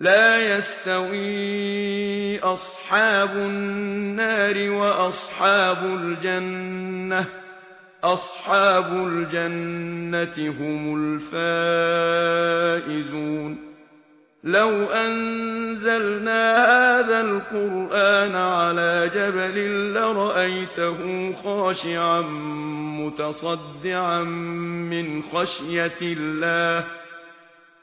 لا يستوي أصحاب النار وأصحاب الجنة. أصحاب الجنة هم الفائزون. لو أنزلنا هذا القرآن على جبل لرأيته خاشعا متصدعا من خشية الله.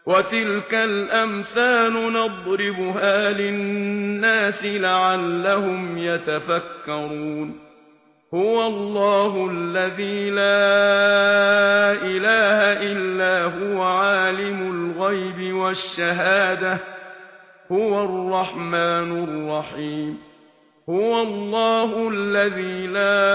وَتِلْكَ الْأَمْثَالُ نَضْرِبُهَا لِلنَّاسِ لَعَلَّهُمْ يَتَفَكَّرُونَ هُوَ اللَّهُ الَّذِي لَا إِلَٰهَ إِلَّا هُوَ عَالِمُ الْغَيْبِ وَالشَّهَادَةِ هُوَ الرَّحْمَٰنُ الرَّحِيمُ هو الله الذي لا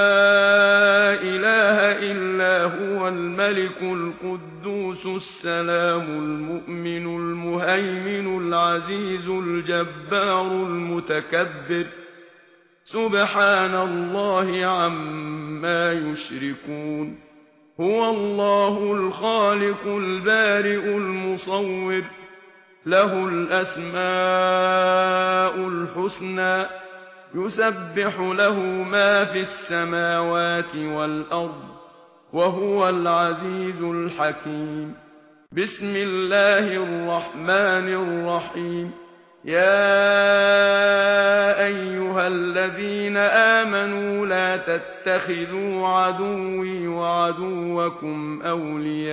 اله الا هو الملك القدوس السلام المؤمن المهيمن العزيز الجبار المتكبر سبحان الله عما يشركون هو الله الخالق البارئ المصور له الاسماء الحسنى يسبح له ما في السماوات والأرض وهو العزيز الحكيم. بسم الله الرحمن الرحيم. يا أيها الذين آمنوا لا تتخذوا عدوي وعدوكم أولياء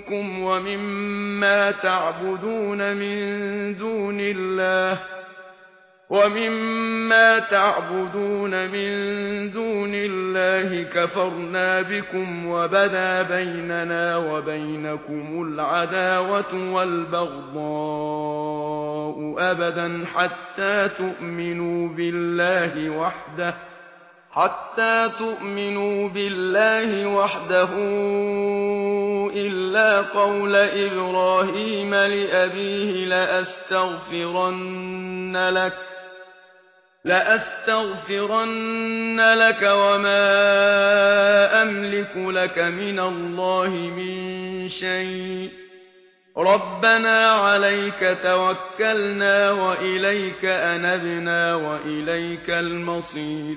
منكم ومما تعبدون من دون الله ومما تعبدون من دون الله كفرنا بكم وبدا بيننا وبينكم العداوة والبغضاء أبدا حتى تؤمنوا بالله وحده حتى تؤمنوا بالله وحده إلا قول إبراهيم لأبيه لأستغفرن لك لأستغفرن لك وما أملك لك من الله من شيء ربنا عليك توكلنا وإليك أنبنا وإليك المصير